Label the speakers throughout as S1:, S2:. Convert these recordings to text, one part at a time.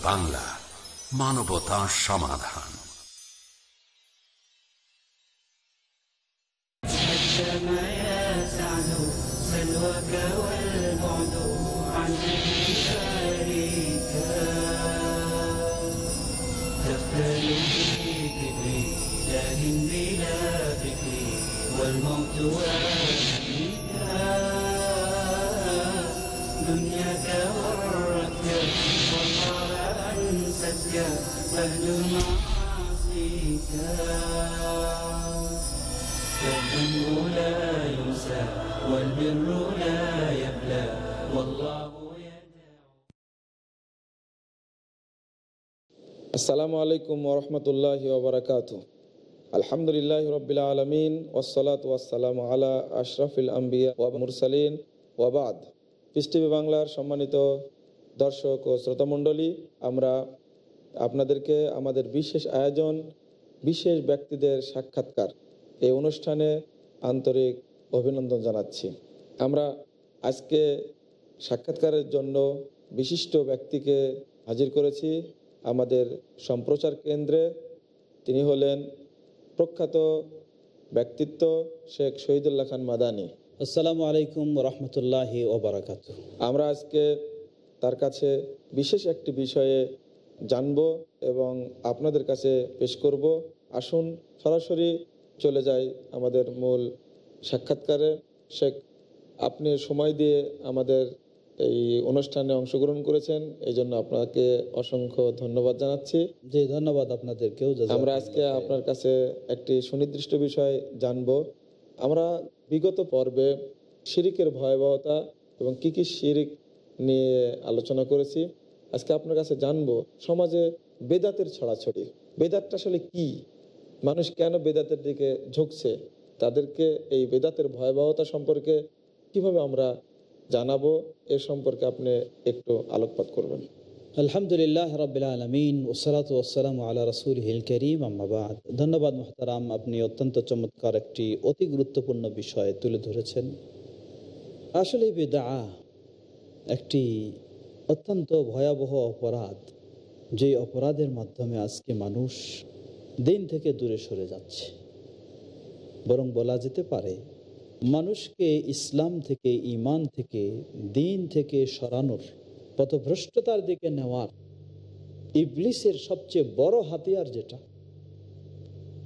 S1: Piece TV Bangla মানবতা সমাধান
S2: كما يسعد أنستك أهل معاصيك فالذنب لا ينسى والبر لا يبلى والله يدعو
S3: আসসালামু আলাইকুম ওরহমতুল্লাহ ওবরাকাত আলহামদুলিল্লাহ রবিল আলমিন ওসলাত ওয়াসালাম আলা আশরাফিল আম্বিয়া ওয়া মুরসালিন ওয়াবাদ পিস টিভি বাংলার সম্মানিত দর্শক ও শ্রোতামণ্ডলী আমরা আপনাদেরকে আমাদের বিশেষ আয়োজন বিশেষ ব্যক্তিদের সাক্ষাৎকার এই অনুষ্ঠানে আন্তরিক অভিনন্দন জানাচ্ছি। আমরা আজকে সাক্ষাৎকারের জন্য বিশিষ্ট ব্যক্তিকে হাজির করেছি আমাদের সম্প্রচার কেন্দ্রে। তিনি হলেন প্রখ্যাত ব্যক্তিত্ব শেখ শহীদুল্লাহ খান মাদানী।
S4: আসসালামু আলাইকুম রহমতুল্লাহ ওবরাকাত
S3: আমরা আজকে তার কাছে বিশেষ একটি বিষয়ে জানব এবং আপনাদের কাছে পেশ করব। আসুন সরাসরি চলে যাই আমাদের মূল সাক্ষাৎকারে। শেখ আপনি সময় দিয়ে আমাদের এই অনুষ্ঠানে অংশগ্রহণ করেছেন এই জন্য আপনাকে অসংখ্য ধন্যবাদ জানাচ্ছি।
S4: জি ধন্যবাদ আপনাদেরকেও
S3: আমরা আজকে আপনার কাছে একটি সুনির্দিষ্ট বিষয় জানব। আমরা বিগত পর্বে শিরিকের ভয়াবহতা এবং কি কি শিরিক নিয়ে আলোচনা করেছি আজকে আপনার কাছে জানব, সমাজে বেদাতের ছড়াছড়ি। বেদাতটা আসলে কি? মানুষ কেন বেদাতের দিকে ঝুঁকছে? তাদেরকে এই বেদাতের ভয়াবহতা সম্পর্কে কীভাবে আমরা জানাব, এ সম্পর্কে আপনি একটু আলোকপাত করবেন।
S4: আলহামদুলিল্লাহ রবিল আলমিন ওসলাত ওসালাম আল্লাহ রসুল হিল করিম আম্মাবাদ ধন্যবাদ মোহতারাম, আপনি অত্যন্ত চমৎকার একটি অতি গুরুত্বপূর্ণ বিষয় তুলে ধরেছেন। আসলে বেদা একটি অত্যন্ত ভয়াবহ অপরাধ যে অপরাধের মাধ্যমে আজকে মানুষ দিন থেকে দূরে সরে যাচ্ছে। বরং বলা যেতে পারে, মানুষকে ইসলাম থেকে ইমান থেকে, দিন থেকে সরানোর পথভ্রষ্টতার দিকে নেওয়ার ইবলিসের সবচেয়ে বড় হাতিয়ার যেটা,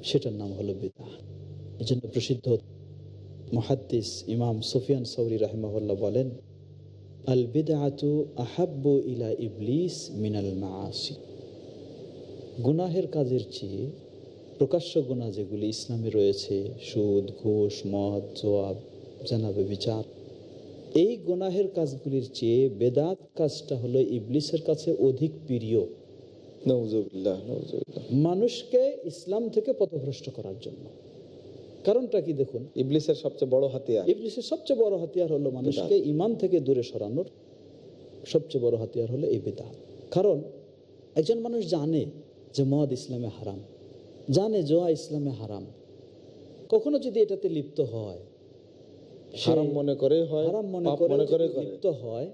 S4: সেটার নাম হলো বিদা এই জন্য প্রসিদ্ধ মহাদ্দিস ইমাম সুফিয়ান সৌরি রাহমাহুল্লাহ বলেন আল বিদাতু আহাব্বু ইলা ইবলিস মিনাল মাসি গুনাহের কাজের চেয়ে প্রকাশ্য গুণা যেগুলি ইসলামে রয়েছে সুদ ঘুষ মদ জোয়াব জানাবে বিচার এই গুনাহের কাজগুলির চেয়ে বেদাত কাজটা হলো ইবলিসের কাছে অধিক প্রিয়। মানুষকে ইসলাম থেকে পথভ্রষ্ট করার জন্য। কারণটা কি দেখুন?
S3: ইবলিসের সবচেয়ে বড় হাতিয়ার।
S4: ইবলিসের সবচেয়ে বড় হাতিয়ার হলো মানুষকে ইমান থেকে দূরে সরানোর সবচেয়ে বড় হাতিয়ার হলো এই বেদাত কারণ একজন মানুষ জানে যে মদ ইসলামে হারাম জানে জোয়া ইসলামে হারাম। কখনো যদি এটাতে লিপ্ত হয়
S3: হারাম মনে করে হয়
S4: হারাম মনে করে
S3: মনে করে।
S4: লিপ্ত হয়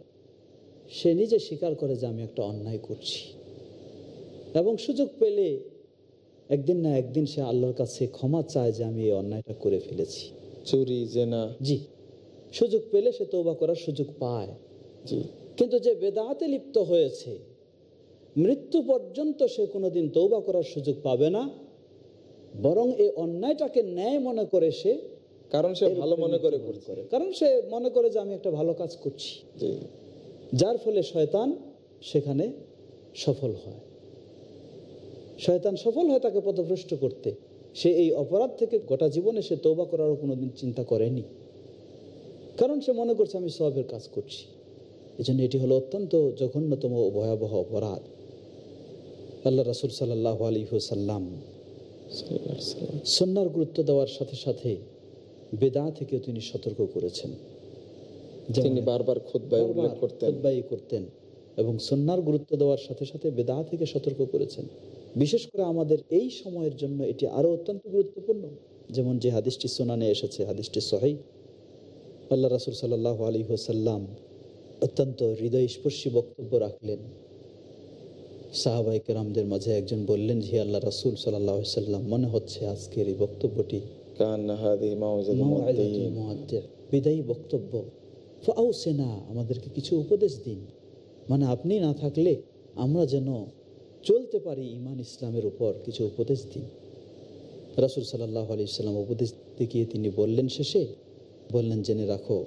S4: সে নিজে স্বীকার করে যে আমি একটা অন্যায় করছি। এবং সুযোগ পেলে একদিন না একদিন সে আল্লাহর কাছে ক্ষমা চায় যে আমি এই অন্যায়টা করে ফেলেছি।
S3: চুরি জেনা।
S4: জি। সুযোগ পেলে সে তৌবা করার সুযোগ পায়।
S3: জি।
S4: কিন্তু যে বেদাতে লিপ্ত হয়েছে মৃত্যু পর্যন্ত সে কোনোদিন তৌবা করার সুযোগ পাবে না। বরং এই অন্যায়টাকে ন্যায় মনে করে সে
S3: কারণ সে ভালো মনে করে
S4: করে। কারণ সে মনে করে যে আমি একটা ভালো কাজ করছি। যার ফলে শয়তান সেখানে সফল হয়। শয়তান সফল হয় তাকে পথভ্রষ্ট করতে। সে এই অপরাধ থেকে গোটা জীবনে সে তৌবা করারও কোনোদিন চিন্তা করেনি। কারণ সে মনে করছে আমি সবের কাজ করছি। এই জন্য এটি হলো অত্যন্ত জঘন্যতম ও ভয়াবহ অপরাধ। আল্লাহ রাসুল সাল্লাহ আলী হুসাল্লাম সন্ন্যার গুরুত্ব দেওয়ার সাথে সাথে বেদা থেকে তিনি সতর্ক করেছেন।
S3: তিনি বারবার করতেন।
S4: করতেন এবং সন্ন্যার গুরুত্ব দেওয়ার সাথে সাথে বেদা থেকে সতর্ক করেছেন। বিশেষ করে আমাদের এই সময়ের জন্য এটি আরও অত্যন্ত গুরুত্বপূর্ণ। যেমন যে হাদিসটি সোনানে এসেছে হাদিসটি সহাই আল্লাহ রাসুল সাল্লাহ আলী হোসাল্লাম অত্যন্ত হৃদয়স্পর্শী বক্তব্য রাখলেন। সাহাবাই কেরামদের মাঝে একজন বললেন জি আল্লাহ রাসুল সাল্লাহ সাল্লাম মনে হচ্ছে আজকের এই বক্তব্যটি বিদায়ী বক্তব্য। ফাউসেনা আমাদেরকে কিছু উপদেশ দিন। মানে আপনি না থাকলে আমরা যেন চলতে পারি ইমান ইসলামের উপর কিছু উপদেশ দিন। রাসুল সাল্লাহ আলি ইসলাম উপদেশ দেখিয়ে তিনি বললেন শেষে বললেন জেনে রাখো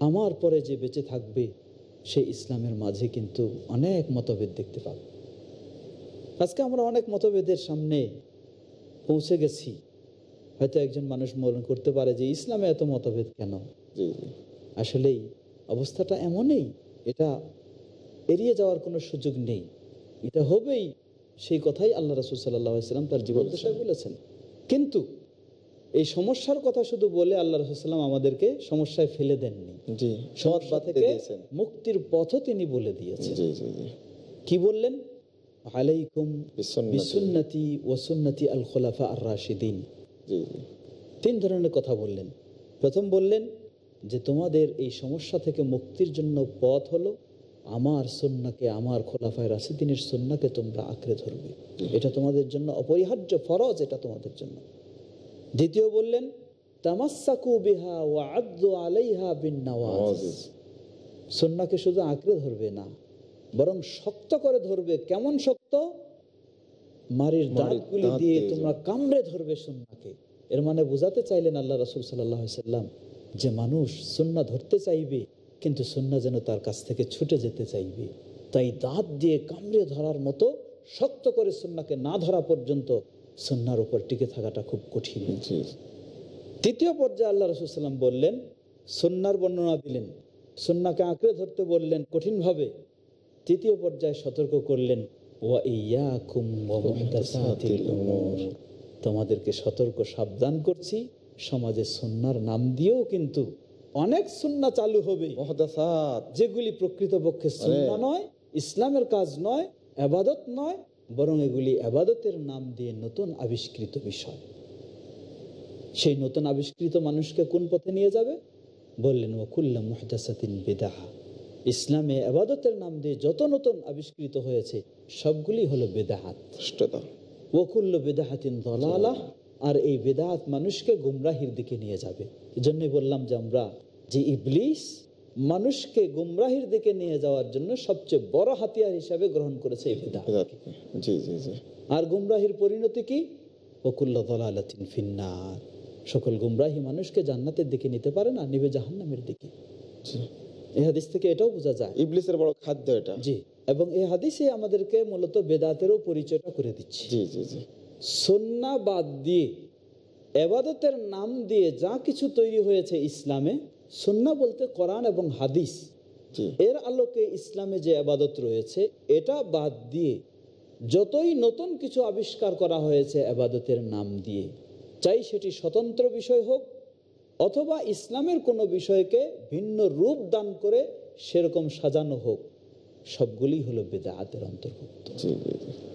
S4: আমার পরে যে বেঁচে থাকবে সে ইসলামের মাঝে কিন্তু অনেক মতভেদ দেখতে পাবে। আজকে আমরা অনেক মতভেদের সামনে পৌঁছে গেছি। হয়তো একজন মানুষ মনে করতে পারে যে ইসলামে এত মতভেদ কেন? আসলেই অবস্থাটা এমনই এটা এড়িয়ে যাওয়ার কোনো সুযোগ নেই। এটা হবেই সেই কথাই আল্লাহ রসুল সাল্লাম তার জীবন দশায় বলেছেন। কিন্তু এই সমস্যার কথা শুধু বলে আল্লাহ রসুল্লাম আমাদেরকে সমস্যায় ফেলে দেননি।
S3: জি
S4: থেকে মুক্তির পথও তিনি বলে দিয়েছেন। কি বললেন? আলাইকুম
S3: বিসুন্নতি।
S4: বিসুন্নতি ওয়াসুন্নতি আল খোলাফা আর রাশিদিন
S3: জি জি।
S4: তিন ধরনের কথা বললেন। প্রথম বললেন যে তোমাদের এই সমস্যা থেকে মুক্তির জন্য পথ হলো আমার সন্নাকে আমার খোলাফায় রাশিদিনের সন্নাকে তোমরা আঁকড়ে ধরবে। এটা তোমাদের জন্য অপরিহার্য ফরজ এটা তোমাদের জন্য। দ্বিতীয় বললেন তামাসাকু বিহা ওয়া আদ্দু আলাইহা বিন নওয়াজ সন্নাকে শুধু আঁকড়ে ধরবে না বরং শক্ত করে ধরবে। কেমন শক্ত? মারির দাঁতগুলি
S3: দাঁত
S4: দিয়ে
S3: দিয়ে
S4: তোমরা কামড়ে ধরবে সুন্নাকে। এর মানে বোঝাতে চাইলেন আল্লাহ রসুল সাল্লাহ সাল্লাম যে মানুষ সুন্না ধরতে চাইবে কিন্তু সুন্না যেন তার কাছ থেকে ছুটে যেতে চাইবে। তাই দাঁত দিয়ে কামড়ে ধরার মতো শক্ত করে সুন্নাকে না ধরা পর্যন্ত সুন্নার উপর টিকে থাকাটা খুব কঠিন। তৃতীয় পর্যায়ে আল্লাহ রসুলাম বললেন সন্ন্যার বর্ণনা দিলেন সন্নাকে আঁকড়ে ধরতে বললেন কঠিনভাবে। তৃতীয় পর্যায়ে সতর্ক করলেন তোমাদেরকে সতর্ক সাবধান করছি সমাজে সন্ন্যার নাম দিয়েও কিন্তু অনেক সুন্না চালু হবে। যেগুলি প্রকৃতপক্ষে সুন্না নয় ইসলামের কাজ নয় আবাদত নয় বরং এগুলি আবাদতের নাম দিয়ে নতুন আবিষ্কৃত বিষয়। সেই নতুন আবিষ্কৃত মানুষকে কোন পথে নিয়ে যাবে? বললেন ওকুল্লা মুহদাসাতিন বেদাহা ইসলামে আবাদতের নাম দিয়ে যত নতুন আবিষ্কৃত হয়েছে সবগুলি হলো বেদাহাত ওকুল্ল বেদাহাতিন দলালাহ আর এই বেদাহাত মানুষকে গুমরাহির দিকে নিয়ে যাবে। এজন্য বললাম যে আমরা যে ইবলিস মানুষকে গুমরাহির দিকে নিয়ে যাওয়ার জন্য সবচেয়ে বড় হাতিয়ার হিসাবে গ্রহণ করেছে এই
S3: জি
S4: আর গুমরাহির পরিণতি কি? ফিন্নার। সকল গুমরাহি মানুষকে জান্নাতের দিকে নিতে পারে না নিবে জাহান্নামের দিকে। এই হাদিস থেকে এটাও বোঝা যায়।
S3: ইবলিসের বড় খাদ্য এটা।
S4: জি এবং এই হাদিসে আমাদেরকে মূলত বেদাতেরও পরিচয়টা করে দিচ্ছে।
S3: জি জি জি।
S4: সন্না বাদ দিয়ে এবাদতের নাম দিয়ে যা কিছু তৈরি হয়েছে ইসলামে সন্না বলতে কোরআন এবং হাদিস। এর আলোকে ইসলামে যে আবাদত রয়েছে এটা বাদ দিয়ে যতই নতুন কিছু আবিষ্কার করা হয়েছে আবাদতের নাম দিয়ে চাই সেটি স্বতন্ত্র বিষয় হোক অথবা ইসলামের কোনো বিষয়কে ভিন্ন রূপ দান করে সেরকম সাজানো হোক। সবগুলি হলো বেদাহাতের অন্তর্ভুক্ত।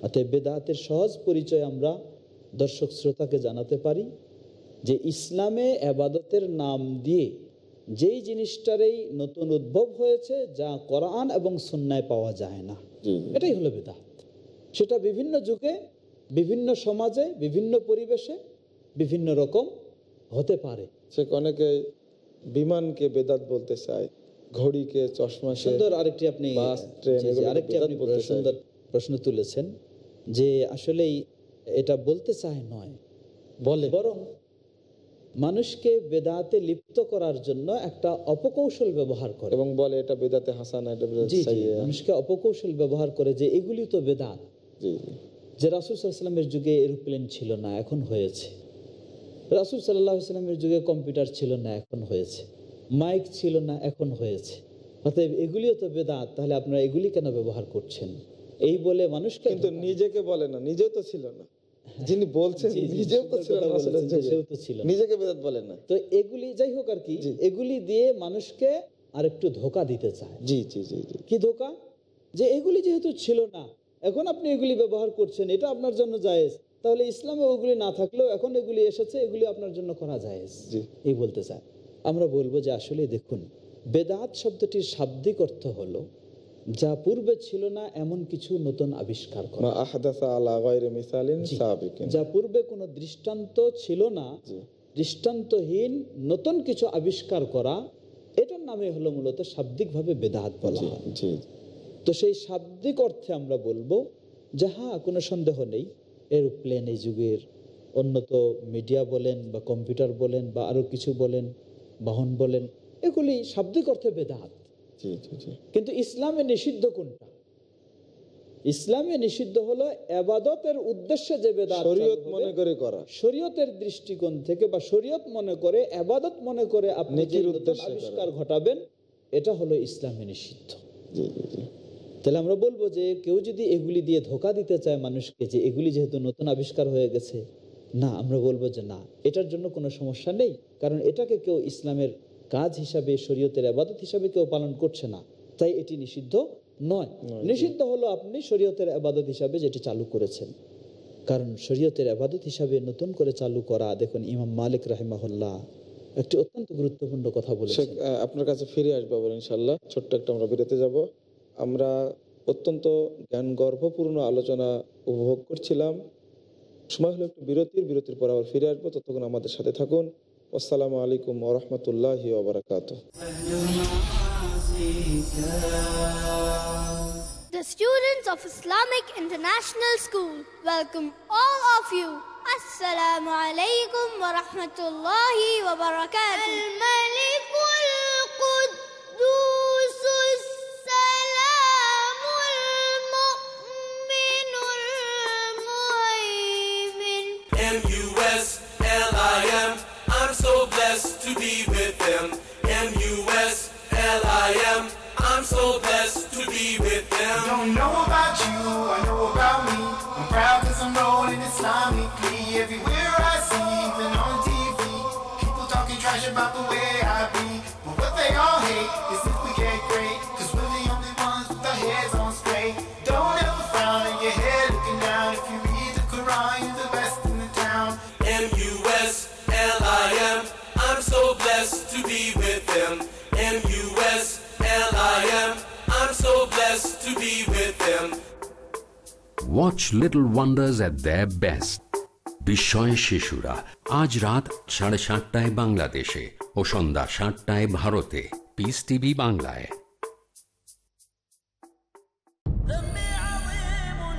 S4: অতএব বেদাতের সহজ পরিচয় আমরা দর্শক শ্রোতাকে জানাতে পারি যে ইসলামে আবাদতের নাম দিয়ে যেই জিনিসটারই নতুন উদ্ভব হয়েছে যা কোরআন এবং সুন্নায় পাওয়া যায় না। এটাই হলো বেদাত। সেটা বিভিন্ন যুগে বিভিন্ন সমাজে বিভিন্ন পরিবেশে বিভিন্ন রকম হতে পারে।
S3: সে অনেকে বিমানকে বেদাত বলতে চায়। ঘড়িকে চশমাকে
S4: সুন্দর আরেকটি আপনি আরেকটি আপনি সুন্দর প্রশ্ন তুলেছেন যে আসলেই এটা বলতে চায় নয় বলে। বরং মানুষকে বেদাতে লিপ্ত করার জন্য একটা অপকৌশল ব্যবহার করে।
S3: এবং বলে এটা বেদাতে হাসানা এটা।
S4: মানুষকে অপকৌশল ব্যবহার করে যে এগুলি তো বেদাত। যে রাসুল সাল্লামের যুগে এরোপ্লেন ছিল না এখন হয়েছে। রাসুল সাল্লাহ সাল্লামের যুগে কম্পিউটার ছিল না এখন হয়েছে। মাইক ছিল না এখন হয়েছে। অতএব এগুলিও তো বেদাত তাহলে আপনারা এগুলি কেন ব্যবহার করছেন? এই বলে মানুষকে
S3: কিন্তু নিজেকে বলে না নিজেও তো ছিল না। যিনি বলছেন
S4: জি, জি,
S3: নিজেও তো ছিল না
S4: কথা
S3: রাসূলের
S4: বলেছেন,
S3: যুগে।
S4: সেও তো ছিল না।
S3: নিজেকে বেদাত বলে না।
S4: তো এগুলি যাই হোক আর কি এগুলি দিয়ে মানুষকে আরেকটু ধোকা দিতে চায়।
S3: জি জি জি।
S4: কি ধোকা? যে এগুলি যেহেতু ছিল না এখন আপনি এগুলি ব্যবহার করছেন এটা আপনার জন্য জায়েজ। তাহলে ইসলামে ওগুলি না থাকলেও এখন এগুলি এসেছে এগুলি আপনার জন্য করা জায়েজ।
S3: জি।
S4: এই বলতে চায়। আমরা বলব যে আসলে দেখুন বেদাত শব্দটির শাব্দিক অর্থ হলো যা পূর্বে ছিল না এমন কিছু নতুন আবিষ্কার করা। যা পূর্বে কোনো দৃষ্টান্ত ছিল না দৃষ্টান্তহীন নতুন কিছু আবিষ্কার করা এটার নামে হলো মূলত শাব্দিকভাবে বেদাত বলা তো সেই শাব্দিক অর্থে আমরা বলব যাহা কোনো সন্দেহ নেই এরোপ্লেন এই যুগের অন্যত মিডিয়া বলেন বা কম্পিউটার বলেন বা আরও কিছু বলেন বাহন বলেন এগুলি শাব্দিক অর্থে বেদাত। কিন্তু ইসলামে নিষিদ্ধ কোনটা? ইসলামে নিষিদ্ধ হলো এবাদতের উদ্দেশ্যে যে বেদাত
S3: শরীয়ত মনে করে করা।
S4: শরীয়তের দৃষ্টিকোণ থেকে বা শরীয়ত মনে করে আবাদত মনে করে আপনি যে আবিষ্কার ঘটাবেন এটা হলো ইসলামে নিষিদ্ধ। তাহলে আমরা বলব যে কেউ যদি এগুলি দিয়ে ধোকা দিতে চায় মানুষকে যে এগুলি যেহেতু নতুন আবিষ্কার হয়ে গেছে না আমরা বলব যে না। এটার জন্য কোনো সমস্যা নেই কারণ এটাকে কেউ ইসলামের কাজ হিসাবে শরীয়তের আবাদত হিসাবে কেউ পালন করছে না। তাই এটি নিষিদ্ধ নয়। নিষিদ্ধ হলো আপনি শরীয়তের আবাদত হিসাবে যেটি চালু করেছেন। কারণ শরীয়তের আবাদত হিসাবে নতুন করে চালু করা দেখুন ইমাম মালিক রাহিমাহুল্লাহ একটি অত্যন্ত গুরুত্বপূর্ণ কথা বলেছেন।
S3: আপনার কাছে ফিরে আসব আবার ইনশাল্লাহ ছোট্ট একটা আমরা বিরতে যাব। আমরা অত্যন্ত জ্ঞান গর্ভপূর্ণ আলোচনা উপভোগ করছিলাম। সময় হলো একটু বিরতির বিরতির পর আবার ফিরে আসব ততক্ষণ আমাদের সাথে থাকুন আসসালামু আলাইকুম ওরহমতুল্লাহ ওবরাকাত
S5: The students of Islamic International School welcome all of you. Assalamu alaikum wa rahmatullahi wa barakatuh.
S6: Watch little wonders at the best
S1: বিস্ময় শিশুরা আজ রাত সাড়ে সাতটায় বাংলাদেশে ও সন্ধ্যা সাতটায় ভারতে পিস টিভি বাংলায়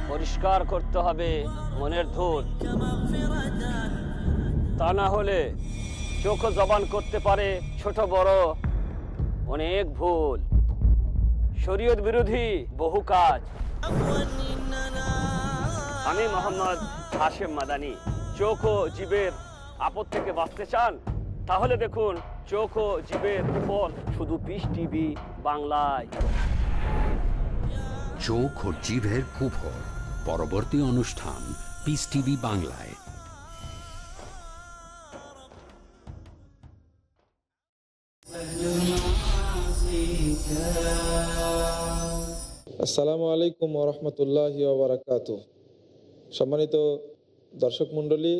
S7: পরিষ্কার করতে হবে মনের ধূল তা না হলে চোখ জবান করতে পারে ছোট বড় অনেক ভুল। শরীয়ত বিরোধী বহু কাজ। আমি মোহাম্মদ হাশেম মাদানি চোখ ও জীবের আপদ থেকে বাঁচতে চান? তাহলে দেখুন চোখ ও জীবের উপর শুধু পিস টিভি বাংলায়।
S1: চোখ ও জিভের কুফর পরবর্তী অনুষ্ঠান পিস টিভি বাংলায়।
S3: আসসালামু আলাইকুম ওরহমতুল্লাহ ওবরাকাত সম্মানিত দর্শক মণ্ডলী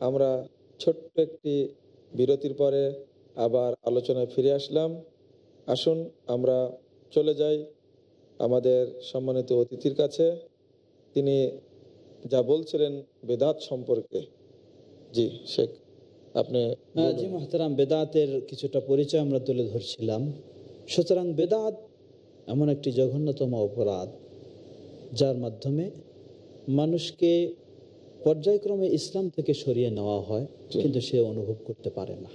S3: আমরা ছোট্ট একটি বিরতির পরে আবার আলোচনায় ফিরে আসলাম। আসুন আমরা চলে যাই আমাদের সম্মানিত অতিথির কাছে। তিনি যা বলছিলেন বেদাত সম্পর্কে। জি শেখ আপনি
S4: হ্যাঁ, জি মহতারাম বেদাতের কিছুটা পরিচয় আমরা তুলে ধরছিলাম। সুতরাং বেদাত এমন একটি জঘন্যতম অপরাধ যার মাধ্যমে মানুষকে পর্যায়ক্রমে ইসলাম থেকে সরিয়ে নেওয়া হয় কিন্তু সে অনুভব করতে পারে না।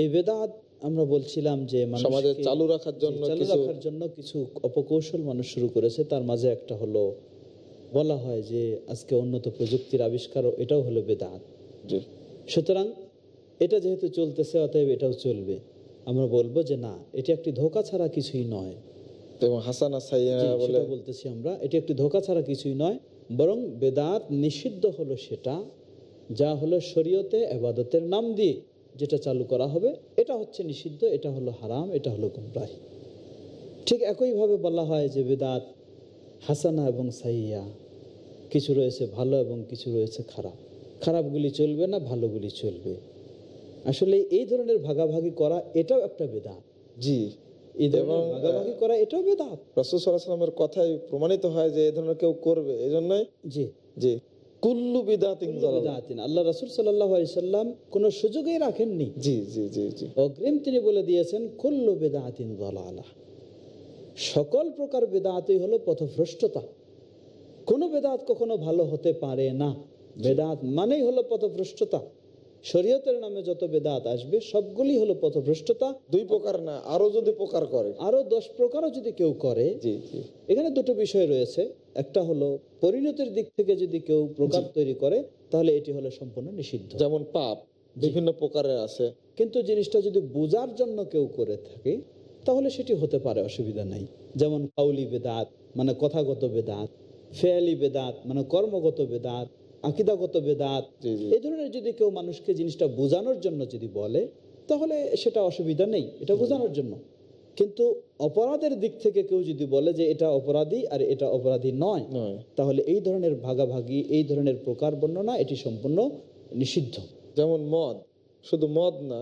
S4: এই বেদাত আমরা বলছিলাম যে
S3: সমাজে চালু রাখার জন্য
S4: চালু রাখার জন্য কিছু অপকৌশল মানুষ শুরু করেছে। তার মাঝে একটা হলো বলা হয় যে আজকে উন্নত প্রযুক্তির আবিষ্কারও এটাও হলো বেদাত। সুতরাং এটা যেহেতু চলতেছে অতএব এটাও চলবে। আমরা বলব যে না এটি একটি ধোকা ছাড়া কিছুই নয়।
S3: এবং হাসান সাইয়া বলে
S4: বলতেছি আমরা। এটি একটি ধোকা ছাড়া কিছুই নয় বরং বেদাত নিষিদ্ধ হলো সেটা যা হলো শরীয়তে এবাদতের নাম দিয়ে যেটা চালু করা হবে এটা হচ্ছে নিষিদ্ধ এটা হলো হারাম এটা হলো গুমরাহি। ঠিক একইভাবে বলা হয় যে বেদাত হাসানা এবং সাইয়া কিছু রয়েছে ভালো এবং কিছু রয়েছে খারাপ। খারাপগুলি চলবে না ভালোগুলি চলবে। আসলে এই ধরনের ভাগাভাগি করা এটাও একটা বেদাত।
S3: জি। এবং,
S4: ভাগাভাগি করা এটাও বেদাত।
S3: রসুল কথাই প্রমাণিত হয় যে এ ধরনের কেউ করবে এই জন্যই
S4: জি।
S3: যে কুল্লু বিদাতিন জালালা।
S4: বেদাতিন। আল্লাহ রাসুল সাল্লাহ সাল্লাম কোনো সুযোগই রাখেননি।
S3: জি জি জি জি।
S4: অগ্রিম তিনি বলে দিয়েছেন কুল্লু বেদাতিন দলালা। সকল প্রকার বেদাতই হলো পথভ্রষ্টতা। কোনো বেদাত কখনো ভালো হতে পারে না। বেদাত মানেই হলো পথভ্রষ্টতা। শরীয়তের নামে যত বেদাত আসবে সবগুলি হলো পথভ্রষ্টতা।
S3: দুই প্রকার না আরও যদি প্রকার করে।
S4: আরও দশ প্রকারও যদি কেউ করে এখানে দুটো বিষয় রয়েছে। একটা হলো পরিণতির দিক থেকে যদি কেউ প্রকার তৈরি করে তাহলে এটি হলো সম্পূর্ণ নিষিদ্ধ।
S3: যেমন পাপ বিভিন্ন প্রকারের আছে।
S4: কিন্তু জিনিসটা যদি বোঝার জন্য কেউ করে থাকে তাহলে সেটি হতে পারে অসুবিধা নাই। যেমন কাউলি বেদাত মানে কথাগত বেদাত ফেয়ালি বেদাত মানে কর্মগত বেদাত আকিদাগত বেদাত। এই ধরনের যদি কেউ মানুষকে জিনিসটা বোঝানোর জন্য যদি বলে তাহলে সেটা অসুবিধা নেই এটা বোঝানোর জন্য। কিন্তু অপরাধের দিক থেকে কেউ যদি বলে যে এটা অপরাধী আর এটা অপরাধী নয়। তাহলে এই ধরনের ভাগাভাগি এই ধরনের প্রকার বর্ণনা এটি সম্পূর্ণ নিষিদ্ধ।
S3: যেমন মদ শুধু মদ না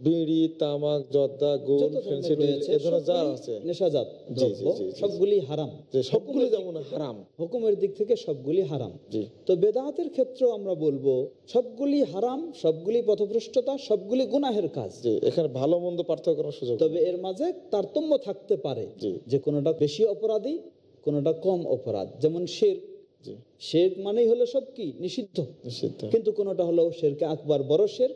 S3: বিড়ি তামাক জর্দা গোল ফেন্সিডিল এ ধরনের যা
S4: সবগুলি
S3: আছে।
S4: নেশাজাত। সবগুলি হারাম।
S3: সবগুলো যেমন হারাম।
S4: হুকুমের দিক থেকে সবগুলি হারাম। তো বেদাতের ক্ষেত্রেও আমরা বলব সবগুলি হারাম সবগুলি পথভ্রষ্টতা সবগুলি গুনাহের কাজ।
S3: এখানে ভালো মন্দ পার্থক্য করার সুযোগ
S4: তবে এর মাঝে তারতম্য থাকতে পারে যে কোনোটা বেশি অপরাধী কোনোটা কম অপরাধ। যেমন শের। শের মানেই হলো সব কি? নিষিদ্ধ।
S3: নিষিদ্ধ।
S4: কিন্তু কোনোটা হলো শেরকে আকবার বড় শের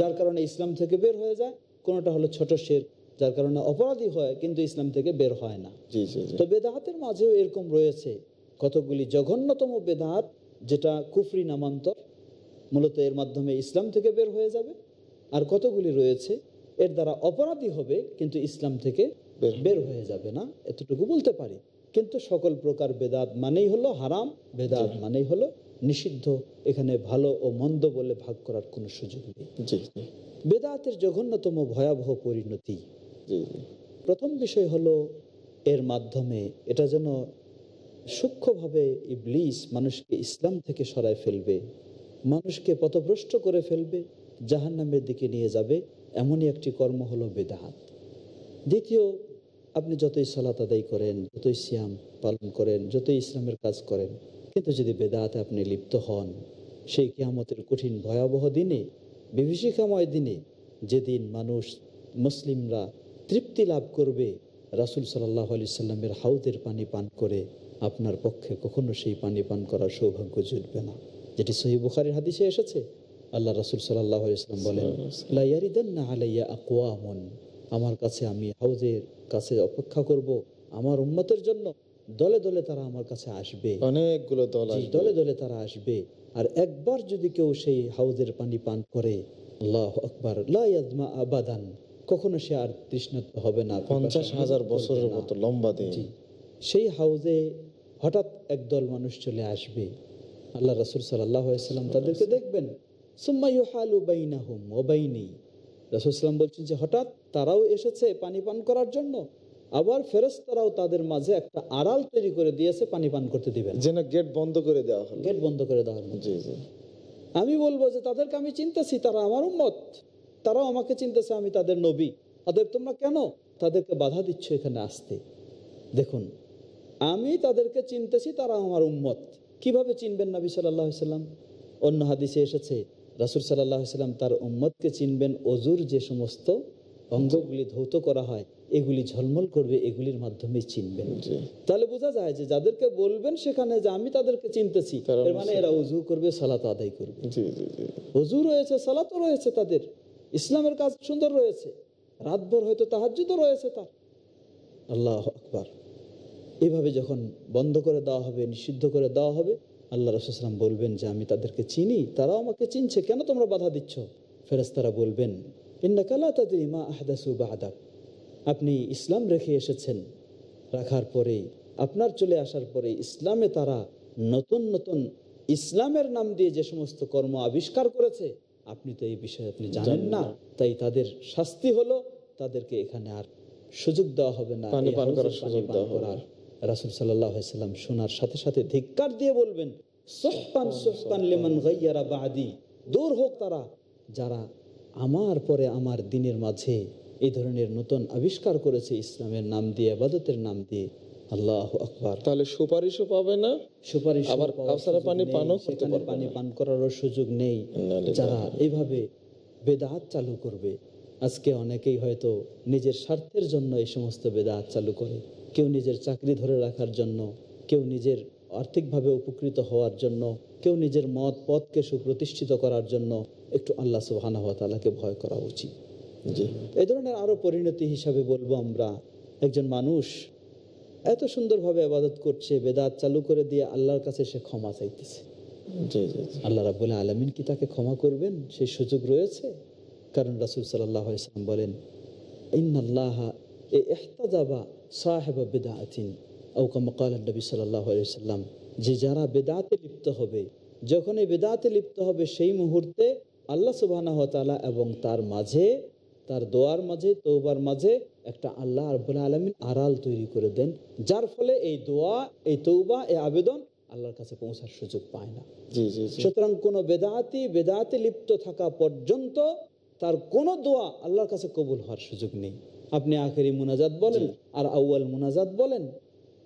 S4: যার কারণে ইসলাম থেকে বের হয়ে যায় কোনোটা হলো ছোট শের যার কারণে অপরাধী হয় কিন্তু ইসলাম থেকে বের হয় না। তো বেদাহাতের মাঝেও এরকম রয়েছে। কতগুলি জঘন্যতম বেদাত যেটা কুফরি নামান্তর মূলত এর মাধ্যমে ইসলাম থেকে বের হয়ে যাবে। আর কতগুলি রয়েছে এর দ্বারা অপরাধী হবে কিন্তু ইসলাম থেকে
S3: বের
S4: বের হয়ে যাবে না এতটুকু বলতে পারি। কিন্তু সকল প্রকার বেদাত মানেই হলো হারাম বেদাত মানেই হলো নিষিদ্ধ এখানে ভালো ও মন্দ বলে ভাগ করার কোনো সুযোগ নেই। বেদাতের জঘন্যতম ভয়াবহ পরিণতি। প্রথম বিষয় হলো এর মাধ্যমে এটা যেন সূক্ষ্মভাবে ইবলিস মানুষকে ইসলাম থেকে সরায় ফেলবে মানুষকে পথভ্রষ্ট করে ফেলবে জাহান্নামের দিকে নিয়ে যাবে এমনই একটি কর্ম হলো বেদাহাত দ্বিতীয় আপনি যতই সালাত আদায় করেন যতই সিয়াম পালন করেন যতই ইসলামের কাজ করেন কিন্তু যদি বেদাতে আপনি লিপ্ত হন, সেই কিয়ামতের কঠিন ভয়াবহ দিনে, বিভীষিকাময় দিনে, যেদিন মানুষ মুসলিমরা তৃপ্তি লাভ করবে, রাসুল সাল্লাহ আলি সাল্লামের হাউদের পানি পান করে, আপনার পক্ষে কখনো সেই পানি পান করার সৌভাগ্য জুটবে না। যেটি সহি বুখারির হাদিসে এসেছে, আল্লাহ রাসুল সাল্লাহ ইসলাম বলেন, "লা ইয়ারিদান্না আলাইয়া আকওয়ামুন আমার কাছে আমি হাউজের কাছে অপেক্ষা করব, আমার উম্মতের জন্য। দলে দলে তারা আমার কাছে আসবে।
S3: অনেকগুলো দল
S4: দলে দলে তারা আসবে। আর একবার যদি কেউ সেই হাউজের পানি পান করে আল্লাহ আকবার লা আবাদান কখনো সে আর তৃষ্ণার্ত হবে না
S3: পঞ্চাশ হাজার বছরের মতো লম্বা দিন।
S4: সেই হাউজে হঠাৎ একদল মানুষ চলে আসবে। আল্লাহ রসুল সাল্লাম তাদেরকে দেখবেন। রসুল সাল্লাম বলছেন যে হঠাৎ তারাও এসেছে পানি পান করার জন্য। আবার ফেরেস্তারাও তাদের মাঝে একটা আড়াল তৈরি করে দিয়েছে পানি পান করতে দিবেন।
S3: যেন গেট বন্ধ করে দেওয়া হলো
S4: গেট বন্ধ করে
S3: জি জি।
S4: আমি বলব যে তাদেরকে আমি চিনতেছি তারা আমার উম্মত। তারাও আমাকে চিনতেছে আমি তাদের নবী। অতএব তোমরা কেন তাদেরকে বাধা দিচ্ছ এখানে আসতে? দেখুন আমি তাদেরকে চিনতেছি তারা আমার উম্মত। কীভাবে চিনবেন নবী সাল্লাহ সাল্লাম? অন্য হাদিসে এসেছে রাসুল সাল্লাহ সাল্লাম তার উম্মতকে চিনবেন অজুর যে সমস্ত অঙ্গগুলি ধৌত করা হয় এগুলি ঝলমল করবে এগুলির মাধ্যমে চিনবেন। তাহলে বোঝা যায় যে যাদেরকে বলবেন সেখানে যে আমি তাদেরকে চিনতেছি মানে এরা উজু করবে সালাত আদায় করবে।
S3: জি জি জি।
S4: অজু রয়েছে সালাতও রয়েছে তাদের। ইসলামের কাজ সুন্দর রয়েছে। রাতভর হয়তো তাহাজ্জুদও রয়েছে তার। আল্লাহ আকবার। এইভাবে যখন বন্ধ করে দেওয়া হবে নিষিদ্ধ করে দেওয়া হবে আল্লাহ রসুলাম বলবেন যে আমি তাদেরকে চিনি তারাও আমাকে চিনছে। কেন তোমরা বাধা দিচ্ছ? ফেরেস্তারা বলবেন আহদাসু আপনি ইসলাম রেখে এসেছেন রাখার পরে আপনার চলে আসার পরে ইসলামে তারা নতুন নতুন ইসলামের নাম দিয়ে যে সমস্ত কর্ম আবিষ্কার করেছে আপনি তো এই বিষয়ে আপনি জানেন না। তাই তাদের শাস্তি হলো তাদেরকে এখানে আর সুযোগ দেওয়া হবে না।
S3: করার
S4: রাসুল সাল্লাম শোনার সাথে সাথে ধিক্কার দিয়ে বলবেন সোহপান সোহপান লেমন গাইয়ারা বাদি। দূর হোক তারা যারা আমার পরে আমার দিনের মাঝে এই ধরনের নতুন আবিষ্কার করেছে ইসলামের নাম দিয়ে আবাদতের নাম দিয়ে। আল্লাহ আকবার।
S3: তাহলে সুপারিশও পাবে না?
S4: সুপারিশ
S3: আবার পানি পানও করতে পারবে
S4: পানি পান করারও সুযোগ নেই। যারা এইভাবে বেদাত চালু করবে আজকে অনেকেই হয়তো নিজের স্বার্থের জন্য এই সমস্ত বেদাত চালু করে। কেউ নিজের চাকরি ধরে রাখার জন্য কেউ নিজের আর্থিকভাবে উপকৃত হওয়ার জন্য কেউ নিজের মত পথকে সুপ্রতিষ্ঠিত করার জন্য একটু আল্লাহ সুবাহানা তালাকে ভয় করা উচিত।
S3: জি।
S4: এই ধরনের আরও পরিণতি হিসাবে বলব আমরা একজন মানুষ এত সুন্দরভাবে আবাদত করছে বেদাত চালু করে দিয়ে আল্লাহর কাছে সে ক্ষমা চাইতেছে।
S3: জি জি জি।
S4: আল্লাহ রাবুল আলমিন কি তাকে ক্ষমা করবেন? সেই সুযোগ রয়েছে? কারণ রাসুল সাল্লাম বলেন ইন্নাল্লাহ এ এহতাজাবা সাহেবা বেদাতিন নবী সাল্লাহ সাল্লাম যে যারা বেদাতে লিপ্ত হবে যখন এই বেদাতে লিপ্ত হবে সেই মুহূর্তে আল্লাহ সুবাহ এবং তার মাঝে তার দোয়ার মাঝে তৌবার মাঝে একটা আল্লাহ রব্বুল আলমিন আড়াল তৈরি করে দেন যার ফলে এই দোয়া এই তৌবা এই আবেদন আল্লাহর কাছে পৌঁছার সুযোগ পায় না। সুতরাং কোনো বেদাতি বেদাতে লিপ্ত থাকা পর্যন্ত তার কোনো দোয়া আল্লাহর কাছে কবুল হওয়ার সুযোগ নেই। আপনি আখেরি মুনাজাত বলেন আর আউয়াল মুনাজাত বলেন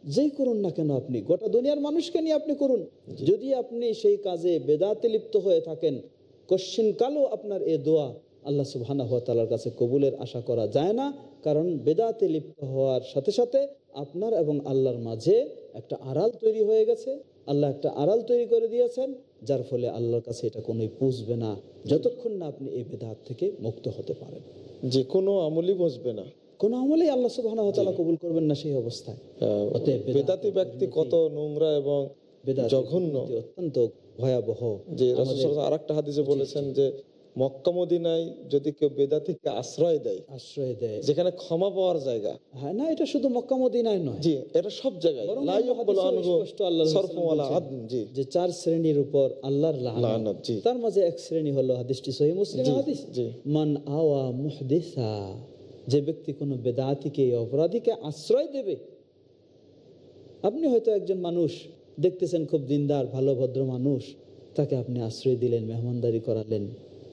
S4: যেই করুন না কেন আপনি গোটা দুনিয়ার মানুষকে নিয়ে আপনি করুন। যদি আপনি সেই কাজে বেদাতে লিপ্ত হয়ে থাকেন কশ্চিন কালো আপনার এ দোয়া আল্লাহ সুবহানাহু ওয়া তাআলার কাছে কবুলের আশা করা যায় না কারণ বেদাতে লিপ্ত হওয়ার সাথে সাথে আপনার এবং আল্লাহর মাঝে একটা আড়াল তৈরি হয়ে গেছে। আল্লাহ একটা আড়াল তৈরি করে দিয়েছেন যার ফলে আল্লাহর কাছে এটা কোনোই পুষবে না যতক্ষণ না আপনি এই বেদাত থেকে মুক্ত হতে পারেন।
S3: যে কোনো আমলই বসবে না।
S4: কোনো আমলেই আল্লাহ সুবহানাহু ওয়া তাআলা কবুল করবেন না সেই অবস্থায়। অতএব
S3: বেদাতি ব্যক্তি কত নোংরা এবং জঘন্য।
S4: অত্যন্ত ভয়াবহ।
S3: যে আর একটা হাদিসে বলেছেন যে মক্কা যদি কেউ বেদাতিকে আশ্রয় দেয়
S4: আশ্রয় দেয়।
S3: যেখানে ক্ষমা পাওয়ার জায়গা।
S4: হ্যাঁ না এটা শুধু মক্কা নয়।
S3: জি এটা সব জায়গায়। জি।
S4: যে চার শ্রেণির উপর আল্লাহর লানত
S3: লানত, জি।
S4: তার মাঝে এক শ্রেণি হলো হাদিসটি সহি মুসলিম হাদিস। মান আওয়া মুহদিসা। যে ব্যক্তি কোনো বেদাতিকে এই অপরাধীকে আশ্রয় দেবে। আপনি হয়তো একজন মানুষ দেখতেছেন খুব দিনদার ভালো ভদ্র মানুষ তাকে আপনি আশ্রয় দিলেন মেহমানদারি করালেন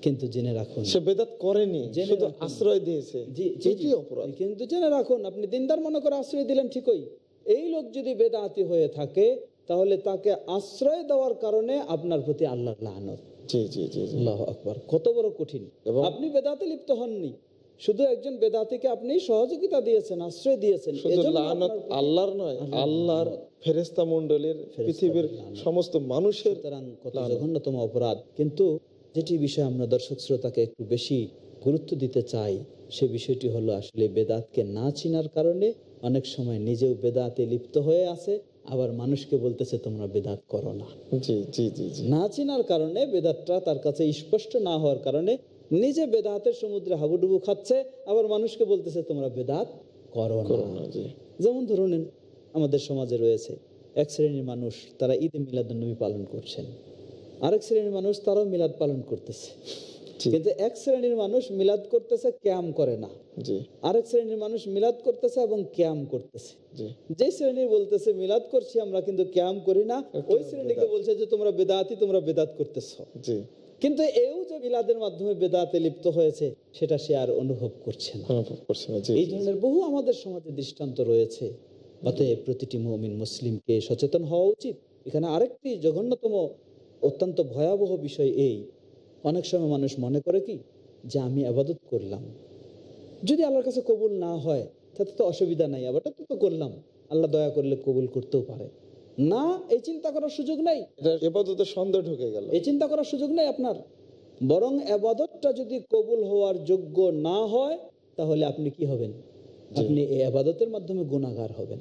S4: কিন্তু জেনে রাখুন।
S3: সে বেদাত করেনি শুধু আশ্রয় দিয়েছে।
S4: কিন্তু জেনে রাখুন আপনি দিনদার মনে করে আশ্রয় দিলেন ঠিকই। এই লোক যদি বেদাতি হয়ে থাকে তাহলে তাকে আশ্রয় দেওয়ার কারণে আপনার প্রতি আল্লাহর লানত। কত বড় কঠিন। আপনি বেদাতে লিপ্ত হননি। শুধু একজন বেদাতিকে আপনি সহযোগিতা দিয়েছেন আশ্রয় দিয়েছেন
S3: আল্লাহর নয় আল্লাহর ফেরেস্তা মন্ডলের পৃথিবীর সমস্ত মানুষের
S4: জঘন্যতম অপরাধ। কিন্তু যেটি বিষয়ে আমরা দর্শক শ্রোতাকে একটু বেশি গুরুত্ব দিতে চাই সে বিষয়টি হলো আসলে বেদাতকে না চিনার কারণে অনেক সময় নিজেও বেদাতে লিপ্ত হয়ে আছে আবার মানুষকে বলতেছে তোমরা বেদাত করো না।
S3: জি জি জি জি।
S4: না চিনার কারণে বেদাতটা তার কাছে স্পষ্ট না হওয়ার কারণে নিজে বেদাতের সমুদ্রে হাবুডুবু খাচ্ছে আবার মানুষকে বলতেছে তোমরা বেদাত করো না। যেমন ধরুন আমাদের সমাজে রয়েছে এক শ্রেণির মানুষ তারা ঈদে মিলাদুন্নবী পালন করছেন। আরেক শ্রেণির মানুষ তারাও মিলাদ পালন করতেছে। কিন্তু এক শ্রেণির মানুষ মিলাদ করতেছে ক্যাম করে না। আরেক শ্রেণির মানুষ মিলাদ করতেছে এবং ক্যাম করতেছে। যে শ্রেণি বলতেছে মিলাদ করছি আমরা কিন্তু ক্যাম করি না ওই শ্রেণীকে বলছে যে তোমরা বেদাতি তোমরা বেদাত করতেছ। কিন্তু এও যে মিলাদের মাধ্যমে বেদাতে লিপ্ত হয়েছে সেটা সে আর অনুভব করছে না।
S3: অনুভব করছে না
S4: এই ধরনের বহু আমাদের সমাজে দৃষ্টান্ত রয়েছে। অতএব প্রতিটি মমিন মুসলিমকে সচেতন হওয়া উচিত। এখানে আরেকটি জঘন্যতম অত্যন্ত ভয়াবহ বিষয় এই। অনেক সময় মানুষ মনে করে কি যে আমি আবাদত করলাম। যদি আল্লাহর কাছে কবুল না হয় তাতে তো অসুবিধা নাই আবারটা তো করলাম। আল্লাহ দয়া করলে কবুল করতেও পারে। না এই চিন্তা করার সুযোগ নেই।
S3: এটা এবাদতে সন্দেহ ঢুকে গেল।
S4: এই চিন্তা করার সুযোগ নেই আপনার? বরং আবাদতটা যদি কবুল হওয়ার যোগ্য না হয় তাহলে আপনি কি হবেন? আপনি এই আবাদতের মাধ্যমে গুণাগার হবেন।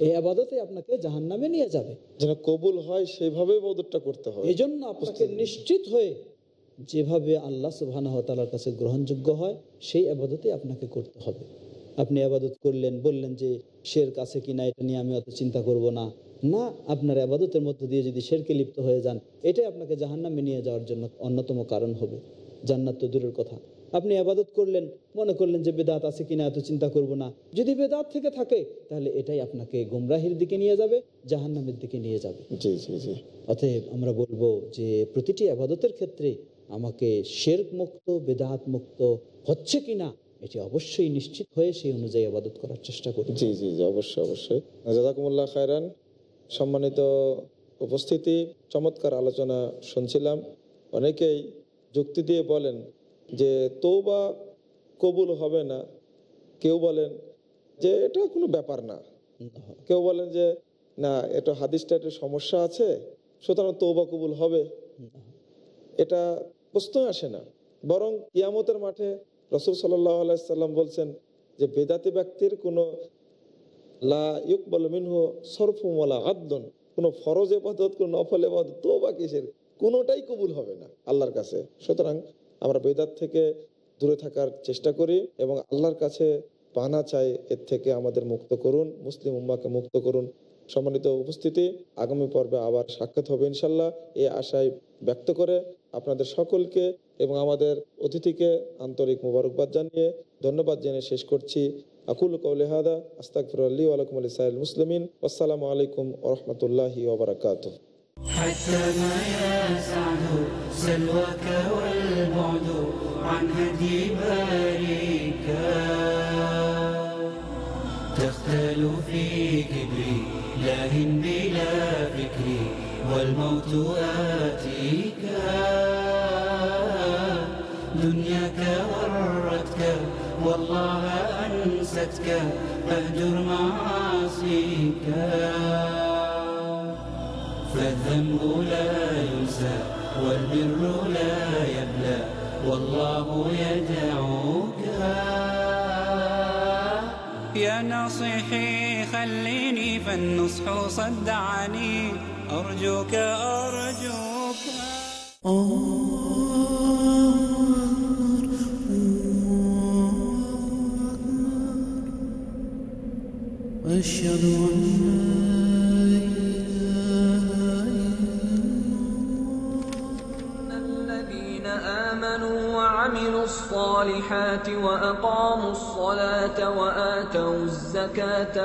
S4: এই আবাদতে আপনাকে জাহান্নামে নিয়ে যাবে।
S3: যেন কবুল হয় সেইভাবে ইবাদতটা করতে হবে
S4: এই জন্য আপনাকে নিশ্চিত হয়ে যেভাবে আল্লাহ সুবহানাহু ওয়া তাআলার কাছে গ্রহণযোগ্য হয় সেই আবাদতে আপনাকে করতে হবে। আপনি আবাদত করলেন বললেন যে শের কাছে কিনা এটা নিয়ে আমি অত চিন্তা করব না। না আপনার আবাদতের মধ্য দিয়ে যদি শেরকে লিপ্ত হয়ে যান এটাই আপনাকে জাহান্নামে নিয়ে যাওয়ার জন্য অন্যতম কারণ হবে। জান্নাত তো দূরের কথা। আপনি আবাদত করলেন মনে করলেন যে বেদাত আছে কিনা এত চিন্তা করব না। যদি বেদাত থেকে থাকে তাহলে এটাই আপনাকে গুমরাহির দিকে নিয়ে যাবে জাহান্নামের দিকে নিয়ে যাবে। অতএব আমরা বলব যে প্রতিটি আবাদতের ক্ষেত্রে আমাকে শেরক মুক্ত বেদাত মুক্ত হচ্ছে কিনা এটি অবশ্যই নিশ্চিত হয়ে সেই অনুযায়ী আবাদত করার চেষ্টা করি
S3: জি জি জি অবশ্যই অবশ্যই। জাজাকুমুল্লাহ খায়রান। সম্মানিত উপস্থিতি, চমৎকার আলোচনা শুনছিলাম। অনেকেই যুক্তি দিয়ে বলেন যে তৌবা কবুল হবে না। কেউ বলেন যে এটা কোনো ব্যাপার না। কেউ বলেন যে না, এটা হাদিসটা একটা সমস্যা আছে, সুতরাং তৌবা কবুল হবে। এটা প্রশ্ন আসে না। বরং কিয়ামতের মাঠে রসুল সাল্লাহ আলাইসাল্লাম বলছেন যে বেদাতি ব্যক্তির কোনো লা ফরজ এবাদত নফল এবাদত তো বা কিসের? কোনোটাই কবুল হবে না আল্লাহর কাছে। সুতরাং আমরা বেদাত থেকে দূরে থাকার চেষ্টা করি এবং আল্লাহর কাছে পানা চাই, এর থেকে আমাদের মুক্ত করুন, মুসলিম উম্মাকে মুক্ত করুন। সম্মানিত উপস্থিতি, আগামী পর্বে আবার সাক্ষাৎ হবে ইনশাল্লাহ এই আশায় ব্যক্ত করে আপনাদের সকলকে এবং আমাদের অতিথিকে আন্তরিক মুবারকবাদ জানিয়ে ধন্যবাদ জেনে শেষ করছি। أقول قولي هذا أستغفر لي ولكم ولسائر المسلمين والسلام عليكم ورحمة الله وبركاته.
S2: حتى ما يسعد سلوك والبعد عن هدي باريكا تختل في كبري لاه بلا فكري والموت آتي. أنستك فاهجر معاصيك. فالذنب لا ينسى والبر لا يبلى والله يدعوك.
S8: يا ناصحي خليني فالنصح صدعني أرجوك أرجوك